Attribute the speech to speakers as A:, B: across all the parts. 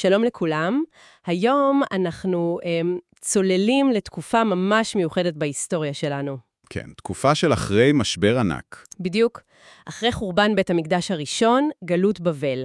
A: שלום לכולם. היום אנחנו um, צוללים לתקופה ממש מיוחדת בהיסטוריה שלנו.
B: כן, תקופה של אחרי משבר ענק.
A: בדיוק. אחרי חורבן בית המקדש הראשון, גלות בבל.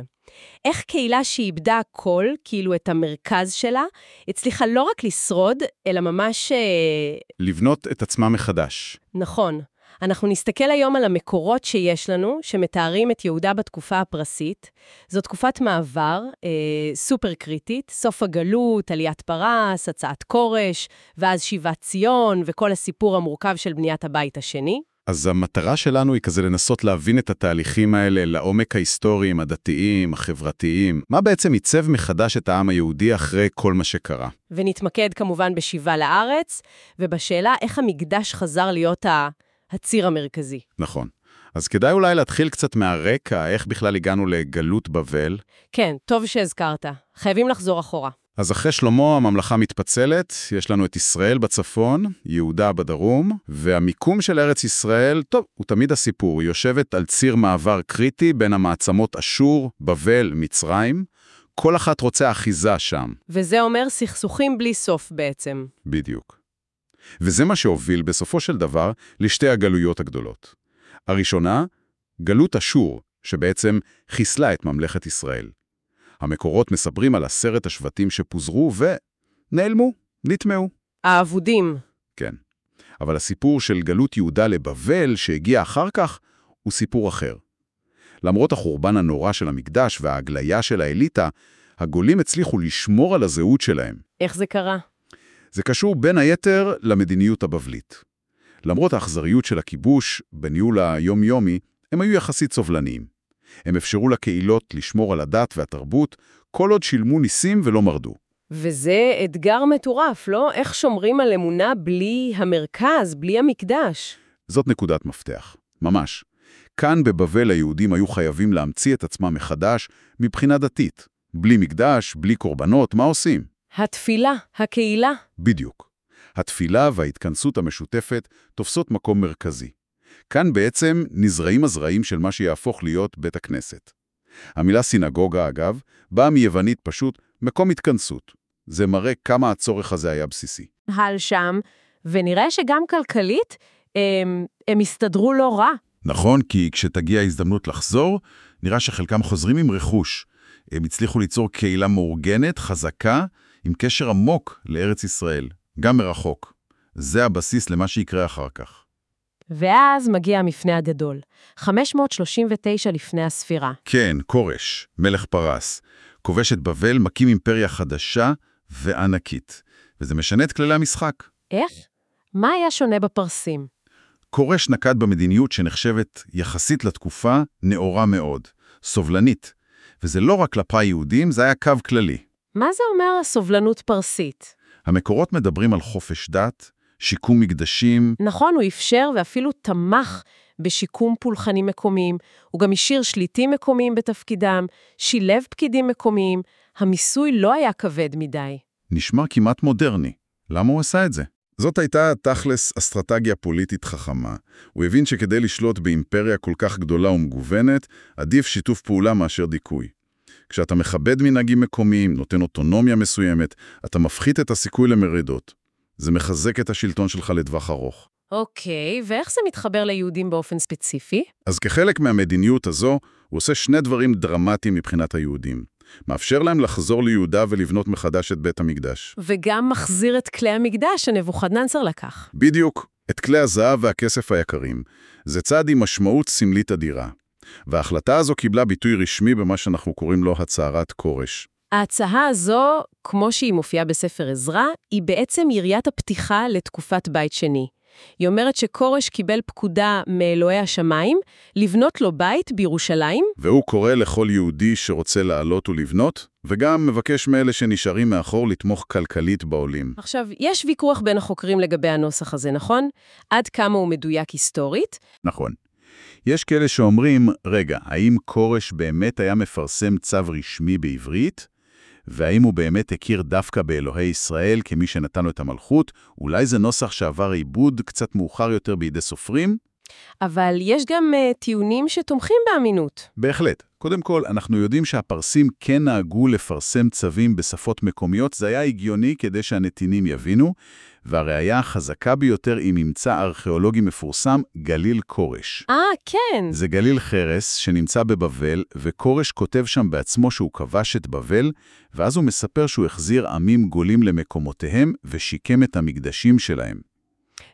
A: איך קהילה שאיבדה הכל, כאילו את המרכז שלה, הצליחה לא רק לשרוד, אלא ממש... אה,
B: לבנות את עצמה מחדש.
A: נכון. אנחנו נסתכל היום על המקורות שיש לנו, שמתארים את יהודה בתקופה הפרסית. זו תקופת מעבר אה, סופר קריטית, סוף הגלות, עליית פרס, הצעת כורש, ואז שיבת ציון, וכל הסיפור המורכב של בניית הבית השני.
B: אז המטרה שלנו היא כזה לנסות להבין את התהליכים האלה לעומק ההיסטוריים, הדתיים, החברתיים. מה בעצם עיצב מחדש את העם היהודי אחרי כל מה שקרה?
A: ונתמקד כמובן בשיבה לארץ, ובשאלה איך המקדש חזר להיות ה... הציר המרכזי.
B: נכון. אז כדאי אולי להתחיל קצת מהרקע, איך בכלל הגענו לגלות בבל.
A: כן, טוב שהזכרת. חייבים לחזור אחורה.
B: אז אחרי שלמה הממלכה מתפצלת, יש לנו את ישראל בצפון, יהודה בדרום, והמיקום של ארץ ישראל, טוב, הוא תמיד הסיפור, היא יושבת על ציר מעבר קריטי בין המעצמות אשור, בבל, מצרים. כל אחת רוצה אחיזה שם.
A: וזה אומר סכסוכים בלי סוף בעצם.
B: בדיוק. וזה מה שהוביל בסופו של דבר לשתי הגלויות הגדולות. הראשונה, גלות אשור, שבעצם חיסלה את ממלכת ישראל. המקורות מספרים על עשרת השבטים שפוזרו ונעלמו, נטמעו.
A: האבודים.
B: כן. אבל הסיפור של גלות יהודה לבבל שהגיע אחר כך הוא סיפור אחר. למרות החורבן הנורא של המקדש וההגליה של האליטה, הגולים הצליחו לשמור על הזהות שלהם.
A: איך זה קרה?
B: זה קשור בין היתר למדיניות הבבלית. למרות האכזריות של הכיבוש בניהול היומיומי, הם היו יחסית סובלניים. הם אפשרו לקהילות לשמור על הדת והתרבות, כל עוד שילמו ניסים ולא מרדו.
A: וזה אתגר מטורף, לא? איך שומרים על אמונה בלי המרכז, בלי המקדש?
B: זאת נקודת מפתח, ממש. כאן בבבל היהודים היו חייבים להמציא את עצמם מחדש מבחינה דתית. בלי מקדש, בלי קורבנות, מה עושים?
A: התפילה, הקהילה.
B: בדיוק. התפילה וההתכנסות המשותפת תופסות מקום מרכזי. כאן בעצם נזרעים הזרעים של מה שיהפוך להיות בית הכנסת. המילה סינגוגה, אגב, באה מיוונית פשוט מקום התכנסות. זה מראה כמה הצורך הזה היה בסיסי.
A: הל שם, ונראה שגם כלכלית הם, הם הסתדרו לא רע.
B: נכון, כי כשתגיע ההזדמנות לחזור, נראה שחלקם חוזרים עם רכוש. הם הצליחו ליצור קהילה מאורגנת, חזקה, עם קשר עמוק לארץ ישראל, גם מרחוק. זה הבסיס למה שיקרה אחר כך.
A: ואז מגיע המפנה הגדול, 539 לפני הספירה.
B: כן, כורש, מלך פרס. כובש את בבל, מקים אימפריה חדשה וענקית. וזה משנה את כללי המשחק.
A: איך? מה היה שונה בפרסים?
B: כורש נקט במדיניות שנחשבת יחסית לתקופה נאורה מאוד, סובלנית. וזה לא רק כלפי היהודים, זה היה קו כללי.
A: מה זה אומר הסובלנות פרסית?
B: המקורות מדברים על חופש דת, שיקום מקדשים.
A: נכון, הוא אפשר ואפילו תמך בשיקום פולחנים מקומיים. הוא גם השאיר שליטים מקומיים בתפקידם, שילב פקידים מקומיים. המיסוי לא היה כבד מדי.
B: נשמע כמעט מודרני. למה הוא עשה את זה? זאת הייתה תכלס אסטרטגיה פוליטית חכמה. הוא הבין שכדי לשלוט באימפריה כל כך גדולה ומגוונת, עדיף שיתוף פעולה מאשר דיכוי. כשאתה מכבד מנהגים מקומיים, נותן אוטונומיה מסוימת, אתה מפחית את הסיכוי למרידות. זה מחזק את השלטון שלך לטווח ארוך.
A: אוקיי, ואיך זה מתחבר ליהודים באופן ספציפי?
B: אז כחלק מהמדיניות הזו, הוא עושה שני דברים דרמטיים מבחינת היהודים. מאפשר להם לחזור ליהודה ולבנות מחדש את בית המקדש.
A: וגם מחזיר את כלי המקדש שנבוכדנצר לקח.
B: בדיוק, את כלי הזהב והכסף היקרים. זה צעד עם משמעות סמלית אדירה. וההחלטה הזו קיבלה ביטוי רשמי במה שאנחנו קוראים לו הצהרת כורש.
A: ההצעה הזו, כמו שהיא מופיעה בספר עזרא, היא בעצם יריית הפתיחה לתקופת בית שני. היא אומרת שכורש קיבל פקודה מאלוהי השמיים לבנות לו בית בירושלים.
B: והוא קורא לכל יהודי שרוצה לעלות ולבנות, וגם מבקש מאלה שנשארים מאחור לתמוך כלכלית בעולים.
A: עכשיו, יש ויכוח בין החוקרים לגבי הנוסח הזה, נכון? עד כמה הוא מדויק היסטורית?
B: נכון. יש כאלה שאומרים, רגע, האם כורש באמת היה מפרסם צו רשמי בעברית? והאם הוא באמת הכיר דווקא באלוהי ישראל כמי שנתן לו את המלכות? אולי זה נוסח שעבר עיבוד קצת מאוחר יותר בידי סופרים?
A: אבל יש גם uh, טיעונים שתומכים באמינות.
B: בהחלט. קודם כל, אנחנו יודעים שהפרסים כן נהגו לפרסם צווים בשפות מקומיות, זה היה הגיוני כדי שהנתינים יבינו, והראיה החזקה ביותר היא ממצא ארכיאולוגי מפורסם, גליל כורש.
A: אה, כן.
B: זה גליל חרס שנמצא בבבל, וכורש כותב שם בעצמו שהוא כבש את בבל, ואז הוא מספר שהוא החזיר עמים גולים למקומותיהם ושיקם את המקדשים שלהם.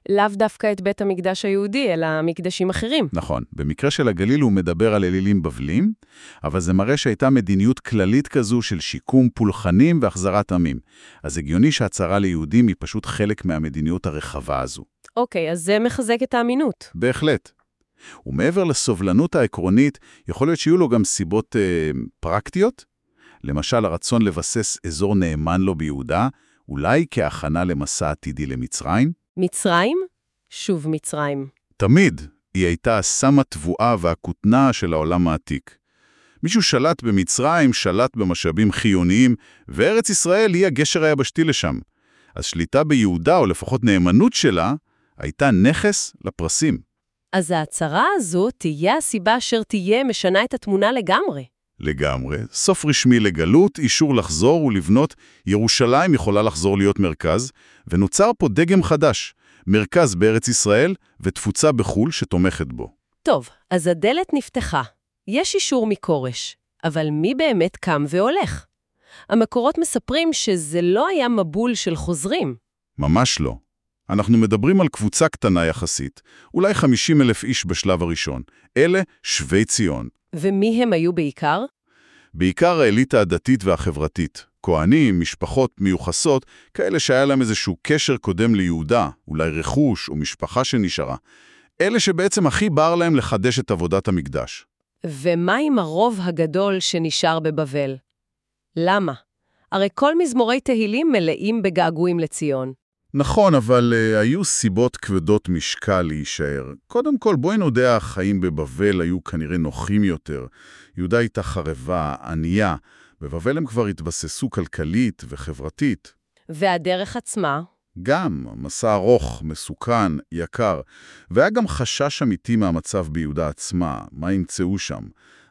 A: לאו דווקא את בית המקדש היהודי, אלא מקדשים אחרים.
B: נכון. במקרה של הגליל הוא מדבר על אלילים בבלים, אבל זה מראה שהייתה מדיניות כללית כזו של שיקום פולחנים והחזרת עמים. אז הגיוני שהצהרה ליהודים היא פשוט חלק מהמדיניות הרחבה הזו.
A: אוקיי, אז זה מחזק את האמינות.
B: בהחלט. ומעבר לסובלנות העקרונית, יכול להיות שיהיו לו גם סיבות אה, פרקטיות? למשל, הרצון לבסס אזור נאמן לו ביהודה, אולי כהכנה למסע עתידי למצרים?
A: מצרים? שוב מצרים.
B: תמיד היא הייתה הסם התבואה והכותנה של העולם העתיק. מישהו שלט במצרים, שלט במשאבים חיוניים, וארץ ישראל היא הגשר היבשתי לשם. אז שליטה ביהודה, או לפחות נאמנות שלה, הייתה נכס לפרסים.
A: אז ההצהרה הזו תהיה הסיבה אשר תהיה משנה את התמונה לגמרי.
B: לגמרי. סוף רשמי לגלות, אישור לחזור ולבנות, ירושלים יכולה לחזור להיות מרכז, ונוצר פה דגם חדש, מרכז בארץ ישראל ותפוצה בחו"ל שתומכת בו.
A: טוב, אז הדלת נפתחה. יש אישור מכורש, אבל מי באמת קם והולך? המקורות מספרים שזה לא היה מבול של חוזרים.
B: ממש לא. אנחנו מדברים על קבוצה קטנה יחסית, אולי 50 אלף איש בשלב הראשון. אלה שווי ציון.
A: ומי הם היו בעיקר?
B: בעיקר האליטה הדתית והחברתית. כהנים, משפחות מיוחסות, כאלה שהיה להם איזשהו קשר קודם ליהודה, אולי רכוש או משפחה שנשארה. אלה שבעצם הכי בר להם לחדש את עבודת המקדש.
A: ומה עם הרוב הגדול שנשאר בבבל? למה? הרי כל מזמורי תהילים מלאים בגעגועים לציון.
B: נכון, אבל uh, היו סיבות כבדות משקל להישאר. קודם כל, בואי נודה, החיים בבבל היו כנראה נוחים יותר. יהודה הייתה חרבה, ענייה. בבבל הם כבר התבססו כלכלית וחברתית.
A: והדרך עצמה?
B: גם, מסע ארוך, מסוכן, יקר. והיה גם חשש אמיתי מהמצב ביהודה עצמה, מה ימצאו שם.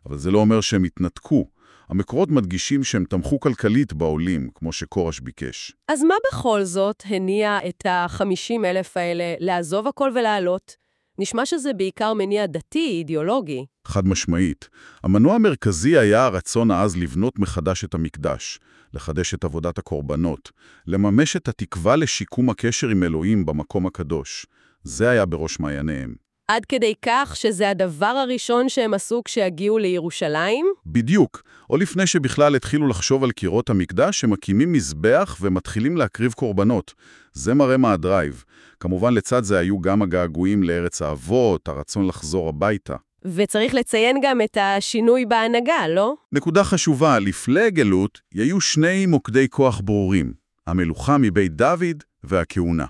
B: אבל זה לא אומר שהם התנתקו. המקורות מדגישים שהם תמכו כלכלית בעולים, כמו שכורש ביקש.
A: אז מה בכל זאת הניע את ה-50 אלף האלה לעזוב הכל ולעלות? נשמע שזה בעיקר מניע דתי, אידיאולוגי.
B: חד משמעית. המנוע המרכזי היה הרצון העז לבנות מחדש את המקדש, לחדש את עבודת הקורבנות, לממש את התקווה לשיקום הקשר עם אלוהים במקום הקדוש. זה היה בראש מעייניהם.
A: עד כדי כך שזה הדבר הראשון שהם עשו כשהגיעו לירושלים?
B: בדיוק. או לפני שבכלל התחילו לחשוב על קירות המקדש, הם מקימים מזבח ומתחילים להקריב קורבנות. זה מראה מה הדרייב. כמובן לצד זה היו גם הגעגועים לארץ האבות, הרצון לחזור הביתה.
A: וצריך לציין גם את השינוי בהנהגה, לא?
B: נקודה חשובה, לפני הגלות היו שני מוקדי כוח ברורים, המלוכה מבית דוד והכהונה.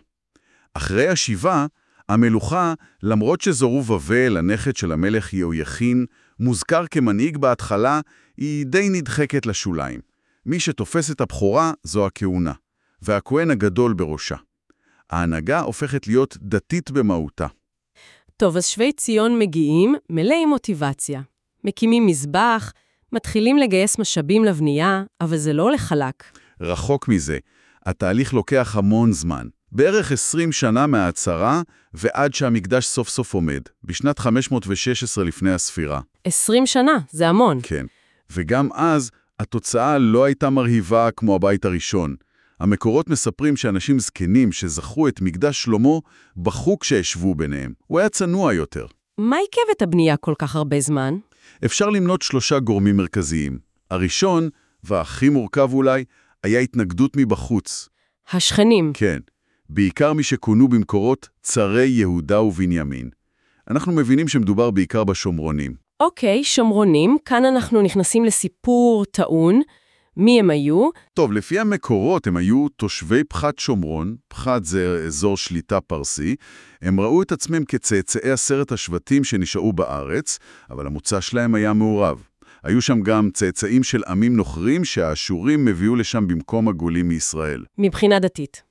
B: אחרי השיבה, המלוכה, למרות שזרובבל, הנכד של המלך יהויכין, מוזכר כמנהיג בהתחלה, היא די נדחקת לשוליים. מי שתופס את הבכורה זו הכהונה, והכהן הגדול בראשה. ההנהגה הופכת להיות דתית במהותה.
A: טוב, אז שווי ציון מגיעים מלאי מוטיבציה. מקימים מזבח, מתחילים לגייס משאבים לבנייה, אבל זה לא הולך חלק.
B: רחוק מזה. התהליך לוקח המון זמן. בערך 20 שנה מההצהרה ועד שהמקדש סוף סוף עומד, בשנת 516 לפני הספירה.
A: 20 שנה, זה המון.
B: כן. וגם אז התוצאה לא הייתה מרהיבה כמו הבית הראשון. המקורות מספרים שאנשים זקנים שזכרו את מקדש שלמה בכו כשישבו ביניהם. הוא היה צנוע יותר.
A: מה עיכב את הבנייה כל כך הרבה זמן?
B: אפשר למנות שלושה גורמים מרכזיים. הראשון, והכי מורכב אולי, היה התנגדות מבחוץ.
A: השכנים.
B: כן. בעיקר מי שכונו במקורות צרי יהודה ובנימין. אנחנו מבינים שמדובר בעיקר בשומרונים.
A: אוקיי, שומרונים, כאן אנחנו נכנסים לסיפור טעון. מי הם היו?
B: טוב, לפי המקורות הם היו תושבי פחת שומרון, פחת זה אזור שליטה פרסי, הם ראו את עצמם כצאצאי עשרת השבטים שנשארו בארץ, אבל המוצא שלהם היה מעורב. היו שם גם צאצאים של עמים נוכרים שהאשורים הביאו לשם במקום הגולים מישראל.
A: מבחינה דתית.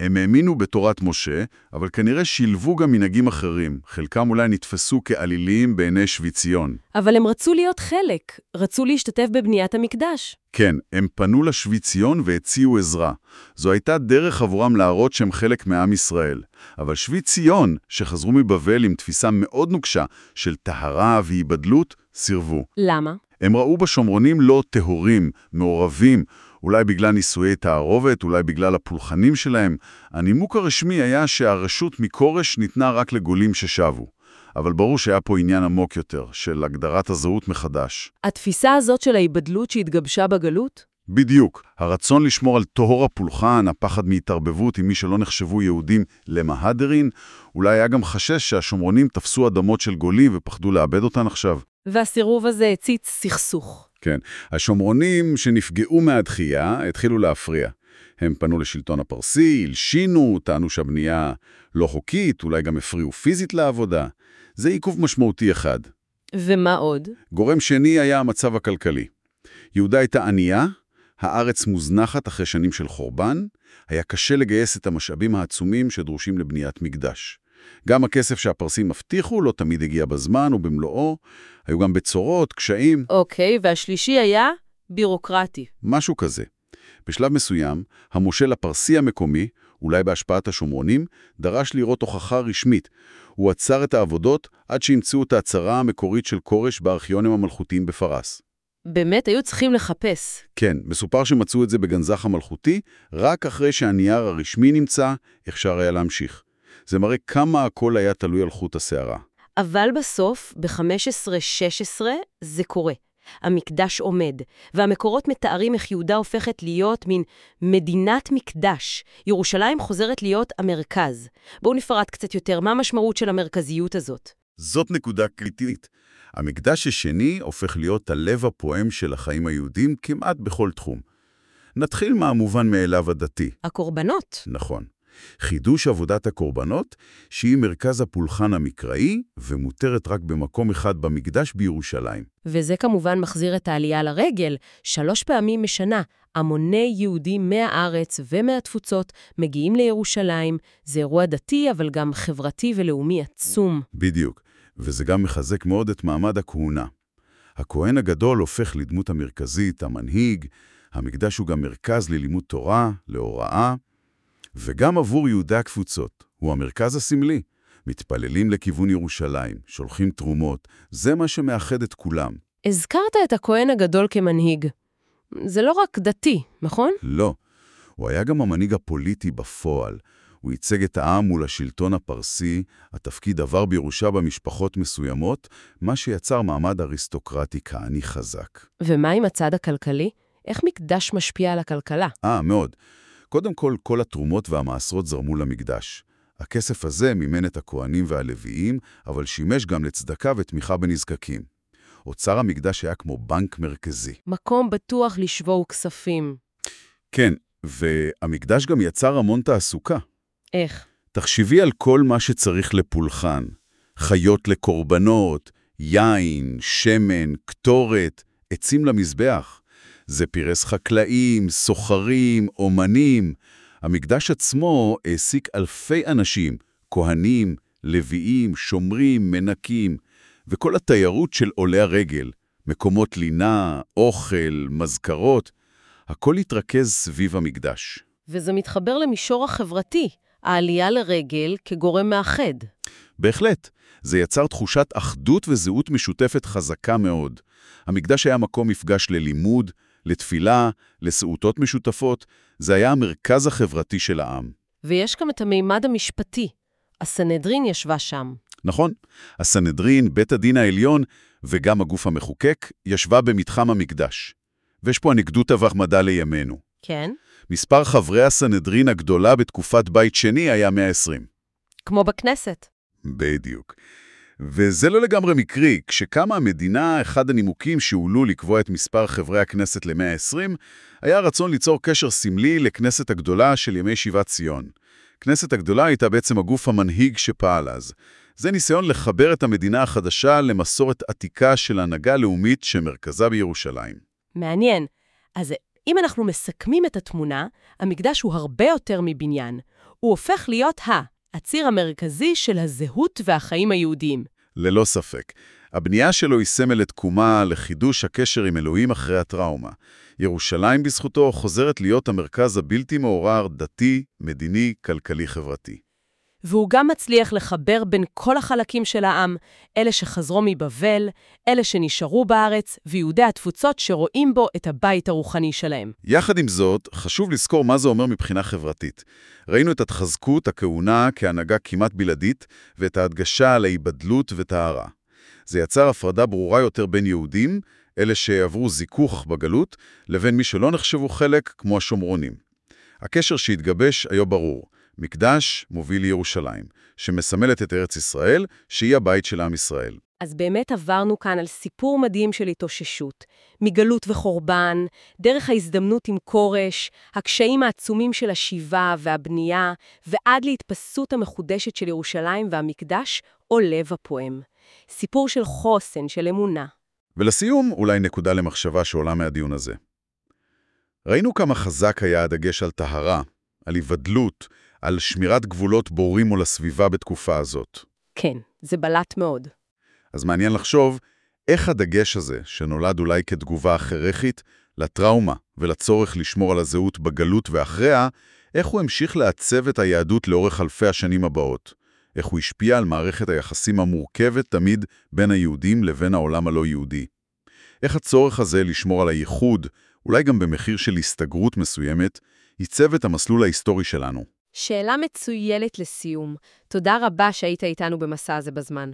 B: הם האמינו בתורת משה, אבל כנראה שילבו גם מנהגים אחרים. חלקם אולי נתפסו כעליליים בעיני שוויציון.
A: אבל הם רצו להיות חלק, רצו להשתתף בבניית המקדש.
B: כן, הם פנו לשוויציון והציעו עזרה. זו הייתה דרך עבורם להראות שהם חלק מעם ישראל. אבל שוויציון, שחזרו מבבל עם תפיסה מאוד נוקשה של טהרה והיבדלות, סירבו.
A: למה?
B: הם ראו בשומרונים לא טהורים, מעורבים, אולי בגלל נישואי תערובת, אולי בגלל הפולחנים שלהם. הנימוק הרשמי היה שהרשות מכורש ניתנה רק לגולים ששבו. אבל ברור שהיה פה עניין עמוק יותר, של הגדרת הזהות מחדש.
A: התפיסה הזאת של ההיבדלות שהתגבשה בגלות?
B: בדיוק. הרצון לשמור על טהור הפולחן, הפחד מהתערבבות עם מי שלא נחשבו יהודים למהדרין, אולי היה גם חשש שהשומרונים תפסו אדמות של גולים ופחדו לאבד אותן עכשיו.
A: והסירוב הזה הציץ סכסוך.
B: כן. השומרונים שנפגעו מהדחייה התחילו להפריע. הם פנו לשלטון הפרסי, הלשינו, טענו שהבנייה לא חוקית, אולי גם הפריעו פיזית לעבודה. זה עיכוב משמעותי אחד.
A: ומה עוד?
B: גורם שני היה המצב הכלכלי. יהודה הייתה ענייה, הארץ מוזנחת אחרי שנים של חורבן, היה קשה לגייס את המשאבים העצומים שדרושים לבניית מקדש. גם הכסף שהפרסים הבטיחו לא תמיד הגיע בזמן ובמלואו, היו גם בצורות, קשיים.
A: אוקיי, והשלישי היה בירוקרטי.
B: משהו כזה. בשלב מסוים, המושל הפרסי המקומי, אולי בהשפעת השומרונים, דרש לראות הוכחה רשמית. הוא עצר את העבודות עד שימצאו את ההצהרה המקורית של כורש בארכיונים המלכותיים בפרס.
A: באמת היו צריכים לחפש.
B: כן, מסופר שמצאו את זה בגנזך המלכותי, רק אחרי שהנייר הרשמי נמצא, אפשר היה להמשיך. זה מראה כמה הכל היה תלוי על חוט השערה.
A: אבל בסוף, ב-15-16, זה קורה. המקדש עומד, והמקורות מתארים איך יהודה הופכת להיות מין מדינת מקדש. ירושלים חוזרת להיות המרכז. בואו נפרט קצת יותר, מה המשמעות של המרכזיות הזאת?
B: זאת נקודה קריטית. המקדש השני הופך להיות הלב הפועם של החיים היהודים כמעט בכל תחום. נתחיל מהמובן מאליו הדתי.
A: הקורבנות.
B: נכון. חידוש עבודת הקורבנות, שהיא מרכז הפולחן המקראי ומותרת רק במקום אחד במקדש בירושלים.
A: וזה כמובן מחזיר את העלייה לרגל. שלוש פעמים בשנה המוני יהודים מהארץ ומהתפוצות מגיעים לירושלים. זה אירוע דתי, אבל גם חברתי ולאומי עצום.
B: בדיוק, וזה גם מחזק מאוד את מעמד הכהונה. הכהן הגדול הופך לדמות המרכזית, המנהיג, המקדש הוא גם מרכז ללימוד תורה, להוראה, וגם עבור יהודי הקבוצות, הוא המרכז הסמלי. מתפללים לכיוון ירושלים, שולחים תרומות, זה מה שמאחד את כולם.
A: הזכרת את הכהן הגדול כמנהיג. זה לא רק דתי, נכון?
B: לא. הוא היה גם המנהיג הפוליטי בפועל. הוא ייצג את העם מול השלטון הפרסי, התפקיד עבר בירושה במשפחות מסוימות, מה שיצר מעמד אריסטוקרטי כעני חזק.
A: ומה עם הצד הכלכלי? איך מקדש משפיע על הכלכלה?
B: אה, מאוד. קודם כל, כל התרומות והמעשרות זרמו למקדש. הכסף הזה מימן את הכהנים והלוויים, אבל שימש גם לצדקה ותמיכה בנזקקים. אוצר המקדש היה כמו בנק מרכזי.
A: מקום בטוח לשבור כספים.
B: כן, והמקדש גם יצר המון תעסוקה.
A: איך?
B: תחשבי על כל מה שצריך לפולחן. חיות לקורבנות, יין, שמן, קטורת, עצים למזבח. זה פירס חקלאים, סוחרים, אומנים. המקדש עצמו העסיק אלפי אנשים, כהנים, לוויים, שומרים, מנקים, וכל התיירות של עולי הרגל, מקומות לינה, אוכל, מזכרות, הכל התרכז סביב המקדש.
A: וזה מתחבר למישור החברתי, העלייה לרגל כגורם מאחד.
B: בהחלט, זה יצר תחושת אחדות וזהות משותפת חזקה מאוד. המקדש היה מקום מפגש ללימוד, לתפילה, לסעותות משותפות, זה היה המרכז החברתי של העם.
A: ויש גם את המימד המשפטי. הסנהדרין ישבה שם.
B: נכון, הסנהדרין, בית הדין העליון וגם הגוף המחוקק ישבה במתחם המקדש. ויש פה אנקדוטה והחמדה לימינו.
A: כן.
B: מספר חברי הסנהדרין הגדולה בתקופת בית שני היה 120.
A: כמו בכנסת.
B: בדיוק. וזה לא לגמרי מקרי, כשקמה המדינה, אחד הנימוקים שהועלו לקבוע את מספר חברי הכנסת ל-120, היה רצון ליצור קשר סמלי לכנסת הגדולה של ימי שיבת ציון. כנסת הגדולה הייתה בעצם הגוף המנהיג שפעל אז. זה ניסיון לחבר את המדינה החדשה למסורת עתיקה של הנהגה לאומית שמרכזה בירושלים.
A: מעניין. אז אם אנחנו מסכמים את התמונה, המקדש הוא הרבה יותר מבניין. הוא הופך להיות הציר המרכזי של הזהות והחיים היהודיים.
B: ללא ספק. הבנייה שלו היא סמל לתקומה, לחידוש הקשר עם אלוהים אחרי הטראומה. ירושלים בזכותו חוזרת להיות המרכז הבלתי מעורר, דתי, מדיני, כלכלי, חברתי.
A: והוא גם מצליח לחבר בין כל החלקים של העם, אלה שחזרו מבבל, אלה שנשארו בארץ, ויהודי התפוצות שרואים בו את הבית הרוחני שלהם.
B: יחד עם זאת, חשוב לזכור מה זה אומר מבחינה חברתית. ראינו את התחזקות, הכהונה, כהנהגה כמעט בלעדית, ואת ההדגשה על ההיבדלות וטהרה. זה יצר הפרדה ברורה יותר בין יהודים, אלה שעברו זיכוך בגלות, לבין מי שלא נחשבו חלק, כמו השומרונים. הקשר שהתגבש היה ברור. מקדש מוביל לירושלים, שמסמלת את ארץ ישראל, שהיא הבית של עם ישראל.
A: אז באמת עברנו כאן על סיפור מדהים של התאוששות, מגלות וחורבן, דרך ההזדמנות עם כורש, הקשיים העצומים של השיבה והבנייה, ועד להתפסות המחודשת של ירושלים והמקדש, או לב הפועם. סיפור של חוסן, של אמונה.
B: ולסיום, אולי נקודה למחשבה שעולה מהדיון הזה. ראינו כמה חזק היה הדגש על טהרה, על היוודלות, על שמירת גבולות בורים מול הסביבה בתקופה הזאת.
A: כן, זה בלט מאוד.
B: אז מעניין לחשוב איך הדגש הזה, שנולד אולי כתגובה הכרחית, לטראומה ולצורך לשמור על הזהות בגלות ואחריה, איך הוא המשיך לעצב את היהדות לאורך אלפי השנים הבאות. איך הוא השפיע על מערכת היחסים המורכבת תמיד בין היהודים לבין העולם הלא-יהודי. איך הצורך הזה לשמור על הייחוד, אולי גם במחיר של הסתגרות מסוימת, ייצב את המסלול ההיסטורי שלנו.
A: שאלה מצוינת לסיום. תודה רבה שהיית איתנו במסע הזה בזמן.